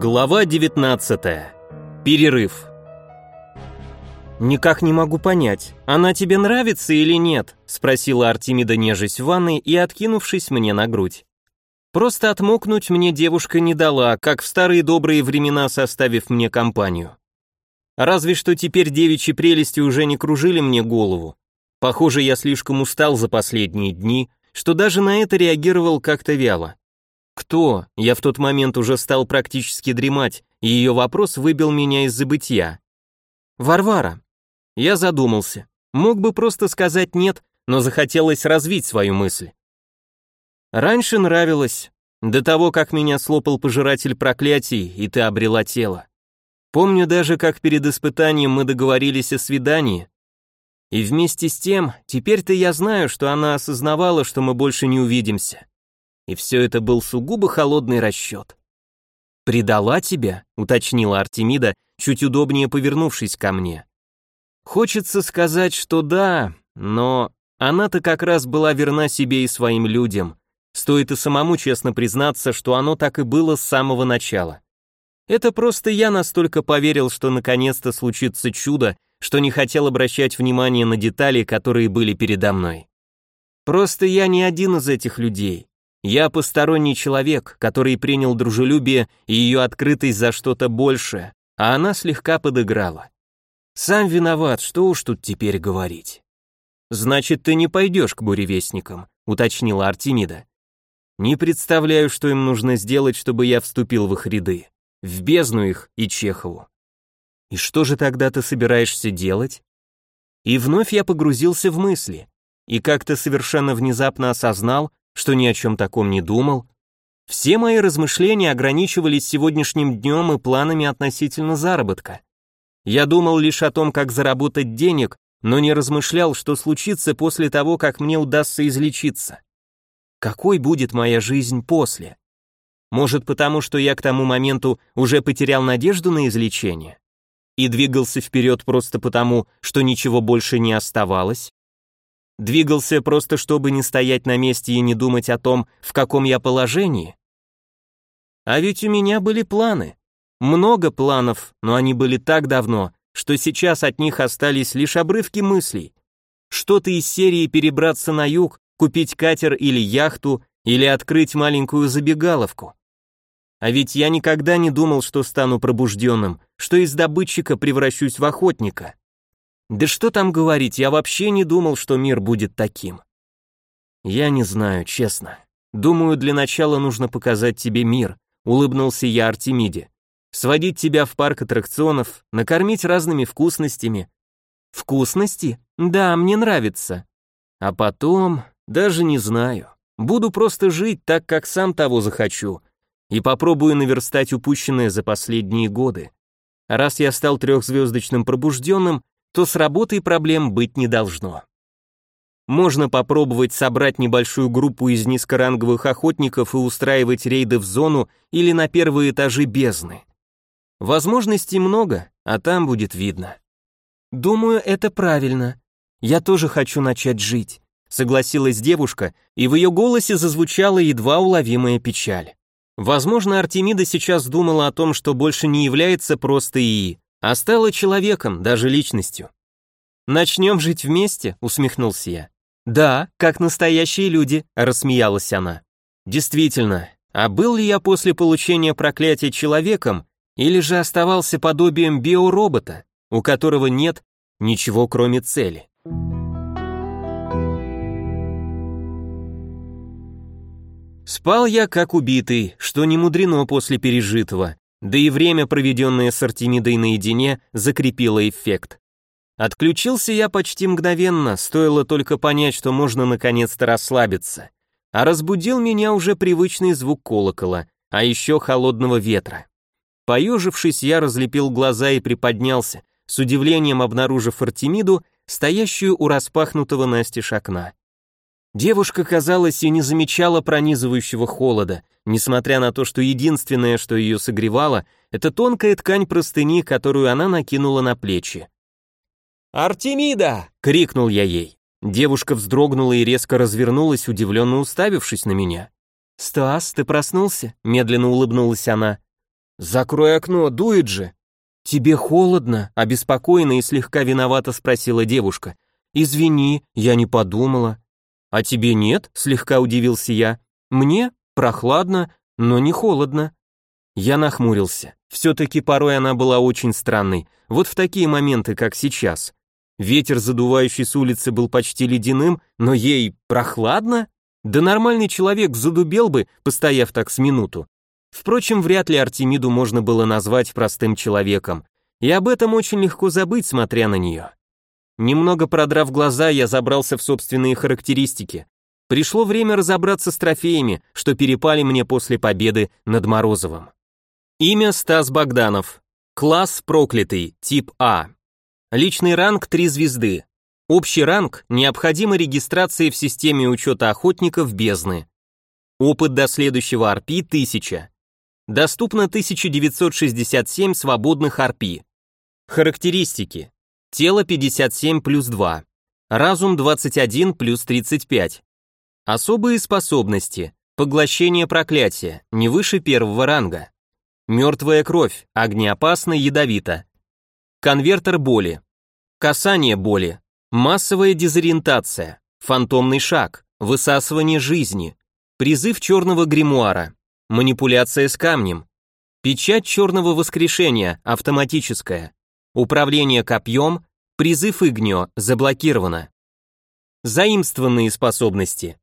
Глава 19. Перерыв. «Никак не могу понять, она тебе нравится или нет?» — спросила Артемида, нежесть в ванной и откинувшись мне на грудь. Просто отмокнуть мне девушка не дала, как в старые добрые времена составив мне компанию. Разве что теперь девичьи прелести уже не кружили мне голову. Похоже, я слишком устал за последние дни, что даже на это реагировал как-то вяло. «Кто?» Я в тот момент уже стал практически дремать, и ее вопрос выбил меня из забытья. «Варвара». Я задумался. Мог бы просто сказать «нет», но захотелось развить свою мысль. Раньше нравилось, до того, как меня слопал пожиратель проклятий, и ты обрела тело. Помню даже, как перед испытанием мы договорились о свидании. И вместе с тем, теперь-то я знаю, что она осознавала, что мы больше не увидимся. И все это был сугубо холодный расчет. «Предала тебя?» — уточнила Артемида, чуть удобнее повернувшись ко мне. Хочется сказать, что да, но она-то как раз была верна себе и своим людям. Стоит и самому честно признаться, что оно так и было с самого начала. Это просто я настолько поверил, что наконец-то случится чудо, что не хотел обращать внимание на детали, которые были передо мной. Просто я не один из этих людей. Я посторонний человек, который принял дружелюбие и ее открытость за что-то большее, а она слегка подыграла. Сам виноват, что уж тут теперь говорить. Значит, ты не пойдешь к буревестникам, уточнила Артемида. Не представляю, что им нужно сделать, чтобы я вступил в их ряды. В бездну их и Чехову. И что же тогда ты собираешься делать? И вновь я погрузился в мысли, и как-то совершенно внезапно осознал, что ни о чем таком не думал. Все мои размышления ограничивались сегодняшним днем и планами относительно заработка. Я думал лишь о том, как заработать денег, но не размышлял, что случится после того, как мне удастся излечиться. Какой будет моя жизнь после? Может, потому что я к тому моменту уже потерял надежду на излечение? И двигался вперед просто потому, что ничего больше не оставалось? Двигался просто, чтобы не стоять на месте и не думать о том, в каком я положении. А ведь у меня были планы. Много планов, но они были так давно, что сейчас от них остались лишь обрывки мыслей. Что-то из серии перебраться на юг, купить катер или яхту, или открыть маленькую забегаловку. А ведь я никогда не думал, что стану пробужденным, что из добытчика превращусь в охотника. Да что там говорить, я вообще не думал, что мир будет таким. Я не знаю, честно. Думаю, для начала нужно показать тебе мир, улыбнулся я Артемиде. Сводить тебя в парк аттракционов, накормить разными вкусностями. Вкусности? Да, мне нравится. А потом, даже не знаю. Буду просто жить так, как сам того захочу, и попробую наверстать упущенное за последние годы. Раз я стал трехзвездочным пробужденным, то с работой проблем быть не должно. Можно попробовать собрать небольшую группу из низкоранговых охотников и устраивать рейды в зону или на первые этажи бездны. Возможностей много, а там будет видно. Думаю, это правильно. Я тоже хочу начать жить, согласилась девушка, и в ее голосе зазвучала едва уловимая печаль. Возможно, Артемида сейчас думала о том, что больше не является просто ИИ, а стала человеком, даже личностью. «Начнем жить вместе?» — усмехнулся я. «Да, как настоящие люди», — рассмеялась она. «Действительно, а был ли я после получения проклятия человеком, или же оставался подобием биоробота, у которого нет ничего кроме цели?» Спал я как убитый, что не мудрено после пережитого, да и время, проведенное с Артемидой наедине, закрепило эффект. Отключился я почти мгновенно, стоило только понять, что можно наконец-то расслабиться. А разбудил меня уже привычный звук колокола, а еще холодного ветра. Поежившись, я разлепил глаза и приподнялся, с удивлением обнаружив Артемиду, стоящую у распахнутого настежь окна. Девушка, казалось, и не замечала пронизывающего холода, несмотря на то, что единственное, что ее согревало, это тонкая ткань простыни, которую она накинула на плечи. «Артемида!» — крикнул я ей. Девушка вздрогнула и резко развернулась, удивленно уставившись на меня. «Стас, ты проснулся?» — медленно улыбнулась она. «Закрой окно, дует же!» «Тебе холодно?» — обеспокоенно и слегка виновато спросила девушка. «Извини, я не подумала». «А тебе нет?» — слегка удивился я. «Мне? Прохладно, но не холодно». Я нахмурился. Все-таки порой она была очень странной, вот в такие моменты, как сейчас. Ветер, задувающий с улицы, был почти ледяным, но ей прохладно? Да нормальный человек задубел бы, постояв так с минуту. Впрочем, вряд ли Артемиду можно было назвать простым человеком, и об этом очень легко забыть, смотря на нее. Немного продрав глаза, я забрался в собственные характеристики. Пришло время разобраться с трофеями, что перепали мне после победы над Морозовым. Имя Стас Богданов. Класс проклятый, тип А. Личный ранг 3 звезды. Общий ранг необходима регистрация в системе учета охотников бездны. Опыт до следующего RP 1000. Доступно 1967 свободных RP. Характеристики. Тело 57 плюс 2. Разум 21 плюс 35. Особые способности. Поглощение проклятия, не выше первого ранга. Мертвая кровь, огнеопасно, ядовито. Конвертер боли. Касание боли. Массовая дезориентация. Фантомный шаг. Высасывание жизни. Призыв черного гримуара. Манипуляция с камнем. Печать черного воскрешения, автоматическая. Управление копьем, призыв Игнио, заблокировано. Заимствованные способности.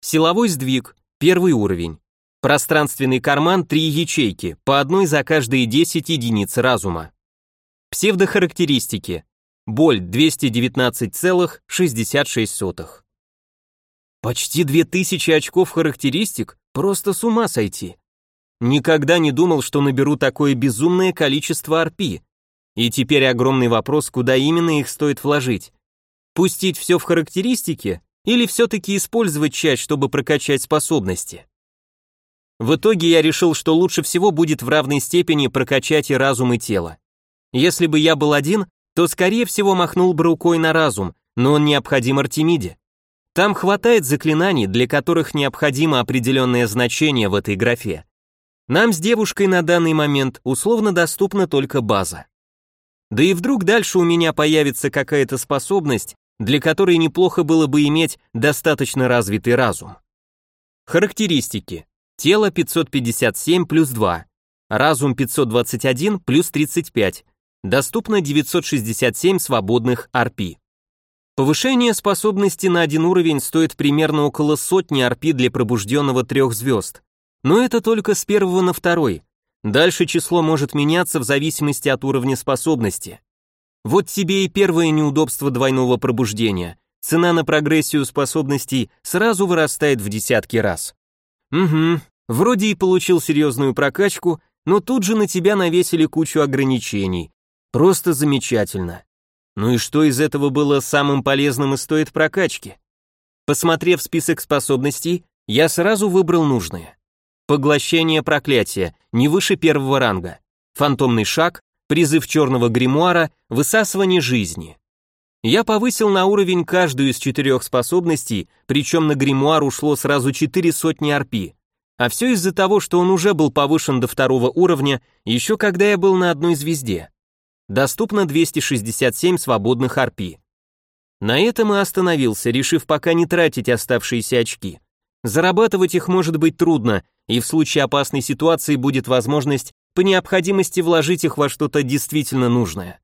Силовой сдвиг, первый уровень. Пространственный карман, три ячейки, по одной за каждые 10 единиц разума. Псевдохарактеристики. Боль 219,66. Почти 2000 очков характеристик, просто с ума сойти. Никогда не думал, что наберу такое безумное количество арпи. И теперь огромный вопрос, куда именно их стоит вложить. Пустить все в характеристики или все-таки использовать часть, чтобы прокачать способности? В итоге я решил, что лучше всего будет в равной степени прокачать и разум, и тело. Если бы я был один, то скорее всего махнул бы рукой на разум, но он необходим Артемиде. Там хватает заклинаний, для которых необходимо определенное значение в этой графе. Нам с девушкой на данный момент условно доступна только база. Да и вдруг дальше у меня появится какая-то способность, для которой неплохо было бы иметь достаточно развитый разум. Характеристики. Тело 557 плюс 2. Разум 521 плюс 35. Доступно 967 свободных RP. Повышение способности на один уровень стоит примерно около сотни RP для пробужденного трех звезд. Но это только с первого на второй. Дальше число может меняться в зависимости от уровня способности. Вот тебе и первое неудобство двойного пробуждения. Цена на прогрессию способностей сразу вырастает в десятки раз. Угу, вроде и получил серьезную прокачку, но тут же на тебя навесили кучу ограничений. Просто замечательно. Ну и что из этого было самым полезным и стоит прокачки? Посмотрев список способностей, я сразу выбрал нужные. Поглощение проклятия, не выше первого ранга. Фантомный шаг, призыв черного гримуара, высасывание жизни. Я повысил на уровень каждую из четырех способностей, причем на гримуар ушло сразу четыре сотни арпи. А все из-за того, что он уже был повышен до второго уровня, еще когда я был на одной звезде. Доступно 267 свободных арпи. На этом и остановился, решив пока не тратить оставшиеся очки. Зарабатывать их может быть трудно, и в случае опасной ситуации будет возможность по необходимости вложить их во что-то действительно нужное.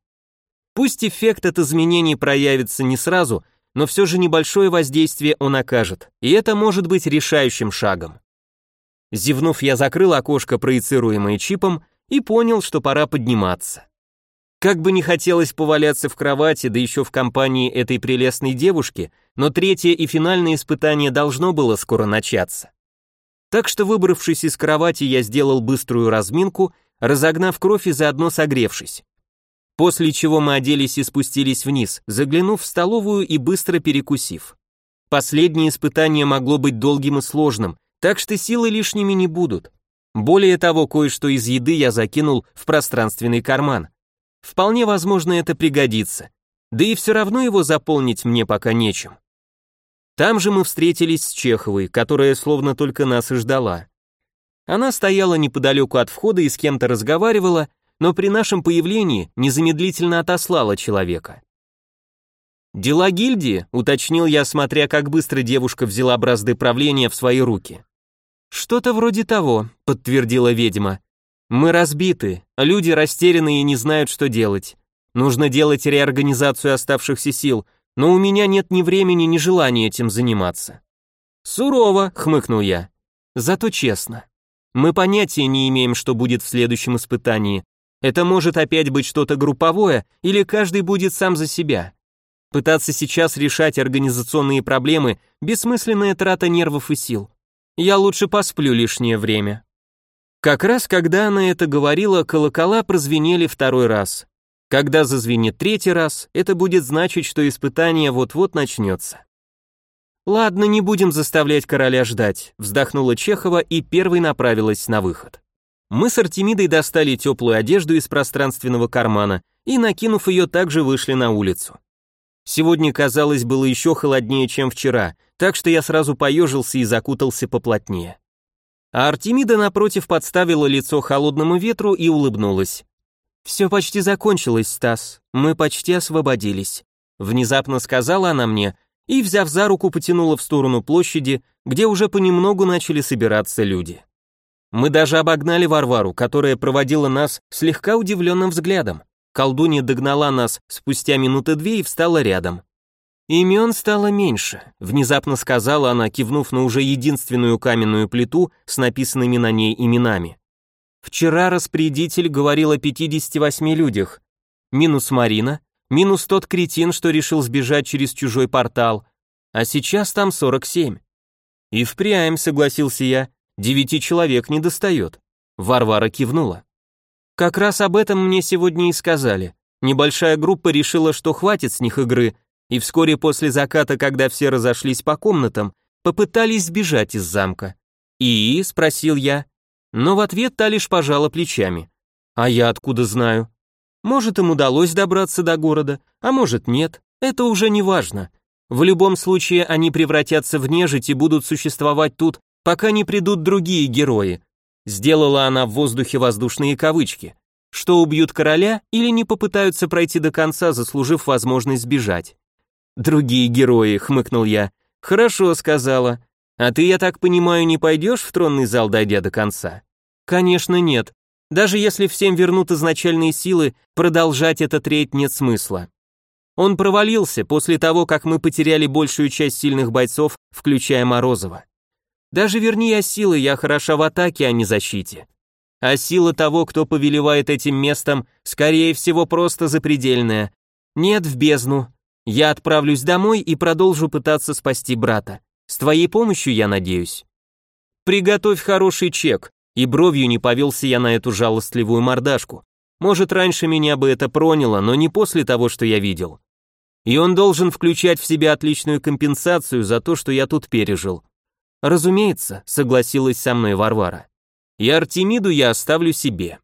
Пусть эффект от изменений проявится не сразу, но все же небольшое воздействие он окажет, и это может быть решающим шагом. Зевнув, я закрыл окошко, проецируемое чипом, и понял, что пора подниматься. Как бы не хотелось поваляться в кровати, да еще в компании этой прелестной девушки, но третье и финальное испытание должно было скоро начаться. Так что, выбравшись из кровати, я сделал быструю разминку, разогнав кровь и заодно согревшись. После чего мы оделись и спустились вниз, заглянув в столовую и быстро перекусив. Последнее испытание могло быть долгим и сложным, так что силы лишними не будут. Более того, кое-что из еды я закинул в пространственный карман. Вполне возможно, это пригодится. Да и все равно его заполнить мне пока нечем. Там же мы встретились с Чеховой, которая словно только нас и ждала. Она стояла неподалеку от входа и с кем-то разговаривала, но при нашем появлении незамедлительно отослала человека. «Дела гильдии», — уточнил я, смотря, как быстро девушка взяла бразды правления в свои руки. «Что-то вроде того», — подтвердила ведьма. «Мы разбиты, люди растеряны и не знают, что делать. Нужно делать реорганизацию оставшихся сил, но у меня нет ни времени, ни желания этим заниматься». «Сурово», — хмыкнул я. «Зато честно. Мы понятия не имеем, что будет в следующем испытании. Это может опять быть что-то групповое, или каждый будет сам за себя. Пытаться сейчас решать организационные проблемы – бессмысленная трата нервов и сил. Я лучше посплю лишнее время. Как раз когда она это говорила, колокола прозвенели второй раз. Когда зазвенит третий раз, это будет значить, что испытание вот-вот начнется. «Ладно, не будем заставлять короля ждать», вздохнула Чехова и первой направилась на выход. Мы с Артемидой достали теплую одежду из пространственного кармана и, накинув ее, также вышли на улицу. Сегодня, казалось, было еще холоднее, чем вчера, так что я сразу поежился и закутался поплотнее. А Артемида, напротив, подставила лицо холодному ветру и улыбнулась. «Все почти закончилось, Стас, мы почти освободились», внезапно сказала она мне и, взяв за руку, потянула в сторону площади, где уже понемногу начали собираться люди. Мы даже обогнали Варвару, которая проводила нас слегка удивленным взглядом. Колдунья догнала нас спустя минуты две и встала рядом. «Имен стало меньше», — внезапно сказала она, кивнув на уже единственную каменную плиту с написанными на ней именами. «Вчера распорядитель говорил о 58 людях. Минус Марина, минус тот кретин, что решил сбежать через чужой портал, а сейчас там 47». «И впрямь», — согласился я, — «девяти человек не достает». Варвара кивнула. Как раз об этом мне сегодня и сказали. Небольшая группа решила, что хватит с них игры, и вскоре после заката, когда все разошлись по комнатам, попытались сбежать из замка. «И?» — спросил я. Но в ответ та лишь пожала плечами. «А я откуда знаю?» Может, им удалось добраться до города, а может нет, это уже не важно. В любом случае они превратятся в нежить и будут существовать тут, пока не придут другие герои, Сделала она в воздухе воздушные кавычки. Что убьют короля или не попытаются пройти до конца, заслужив возможность сбежать. «Другие герои», — хмыкнул я. «Хорошо», — сказала. «А ты, я так понимаю, не пойдешь в тронный зал, дойдя до конца?» «Конечно нет. Даже если всем вернут изначальные силы, продолжать этот рейд нет смысла. Он провалился после того, как мы потеряли большую часть сильных бойцов, включая Морозова. Даже верни я силы, я хороша в атаке, а не защите. А сила того, кто повелевает этим местом, скорее всего, просто запредельная. Нет в бездну. Я отправлюсь домой и продолжу пытаться спасти брата. С твоей помощью, я надеюсь. Приготовь хороший чек, и бровью не повелся я на эту жалостливую мордашку. Может, раньше меня бы это проняло, но не после того, что я видел. И он должен включать в себя отличную компенсацию за то, что я тут пережил. Разумеется, согласилась со мной Варвара. И Артемиду я оставлю себе.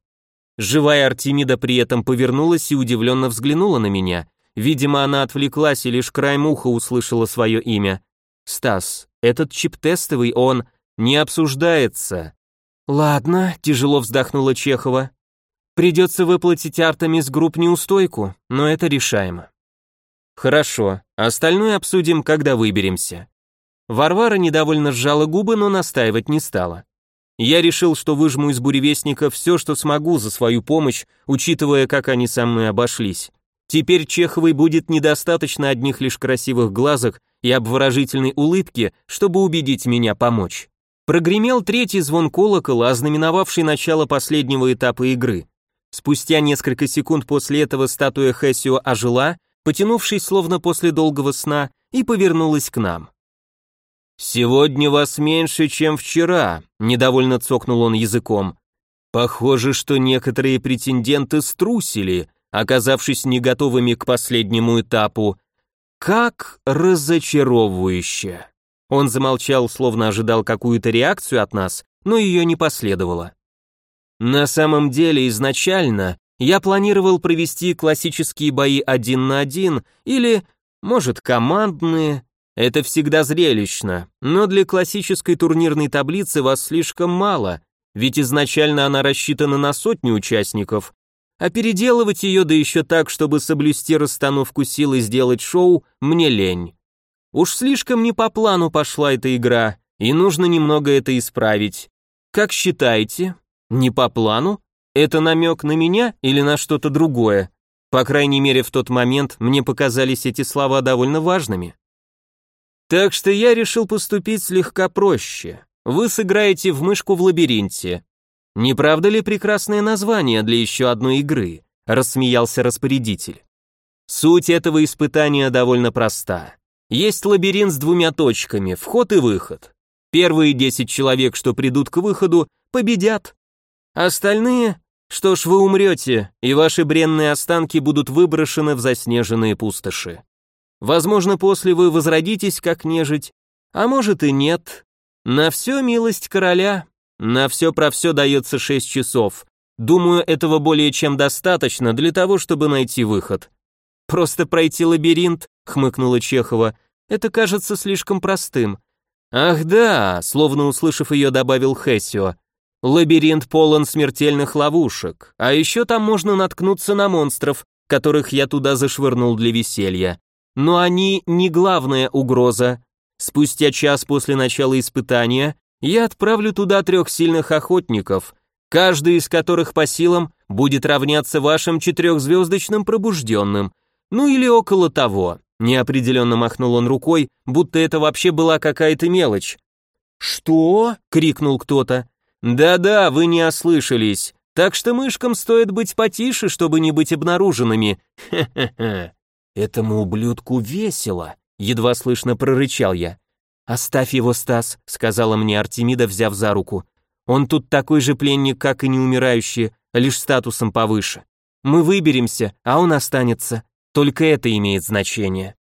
Живая Артемида при этом повернулась и удивленно взглянула на меня. Видимо, она отвлеклась и лишь краем уха услышала свое имя. «Стас, этот чип тестовый, он не обсуждается». «Ладно», — тяжело вздохнула Чехова. «Придется выплатить Артемис групп неустойку, но это решаемо». «Хорошо, остальное обсудим, когда выберемся. Варвара недовольно сжала губы, но настаивать не стала. Я решил, что выжму из буревестника все, что смогу за свою помощь, учитывая, как они со мной обошлись. Теперь Чеховой будет недостаточно одних лишь красивых глазок и обворожительной улыбки, чтобы убедить меня помочь. Прогремел третий звон колокола, ознаменовавший начало последнего этапа игры. Спустя несколько секунд после этого статуя Хессио ожила, потянувшись словно после долгого сна, и повернулась к нам. «Сегодня вас меньше, чем вчера», — недовольно цокнул он языком. «Похоже, что некоторые претенденты струсили, оказавшись не готовыми к последнему этапу. Как разочаровывающе!» Он замолчал, словно ожидал какую-то реакцию от нас, но ее не последовало. На самом деле, изначально я планировал провести классические бои один на один или, может, командные, это всегда зрелищно, но для классической турнирной таблицы вас слишком мало, ведь изначально она рассчитана на сотню участников, а переделывать ее, да еще так, чтобы соблюсти расстановку сил и сделать шоу, мне лень. Уж слишком не по плану пошла эта игра, и нужно немного это исправить. Как считаете? Не по плану? Это намек на меня или на что-то другое? По крайней мере, в тот момент мне показались эти слова довольно важными. Так что я решил поступить слегка проще. Вы сыграете в мышку в лабиринте. Не правда ли прекрасное название для еще одной игры? Рассмеялся распорядитель. Суть этого испытания довольно проста. Есть лабиринт с двумя точками, вход и выход. Первые 10 человек, что придут к выходу, победят. Остальные, что ж, вы умрете, и ваши бренные останки будут выброшены в заснеженные пустоши. Возможно, после вы возродитесь как нежить, а может и нет. На все милость короля, на все про все дается 6 часов. Думаю, этого более чем достаточно для того, чтобы найти выход. Просто пройти лабиринт, хмыкнула Чехова. Это кажется слишком простым. Ах да, словно услышав ее, добавил Хессио. Лабиринт полон смертельных ловушек, а еще там можно наткнуться на монстров, которых я туда зашвырнул для веселья. Но они не главная угроза. Спустя час после начала испытания я отправлю туда трех сильных охотников, каждый из которых по силам будет равняться вашим четырехзвездочным пробужденным, ну или около того. Неопределенно махнул он рукой, будто это вообще была какая-то мелочь. «Что?» — крикнул кто-то. «Да-да, вы не ослышались. Так что мышкам стоит быть потише, чтобы не быть обнаруженными. Хе-хе-хе. Этому ублюдку весело», — едва слышно прорычал я. «Оставь его, Стас», — сказала мне Артемида, взяв за руку. «Он тут такой же пленник, как и неумирающий, лишь статусом повыше. Мы выберемся, а он останется. Только это имеет значение.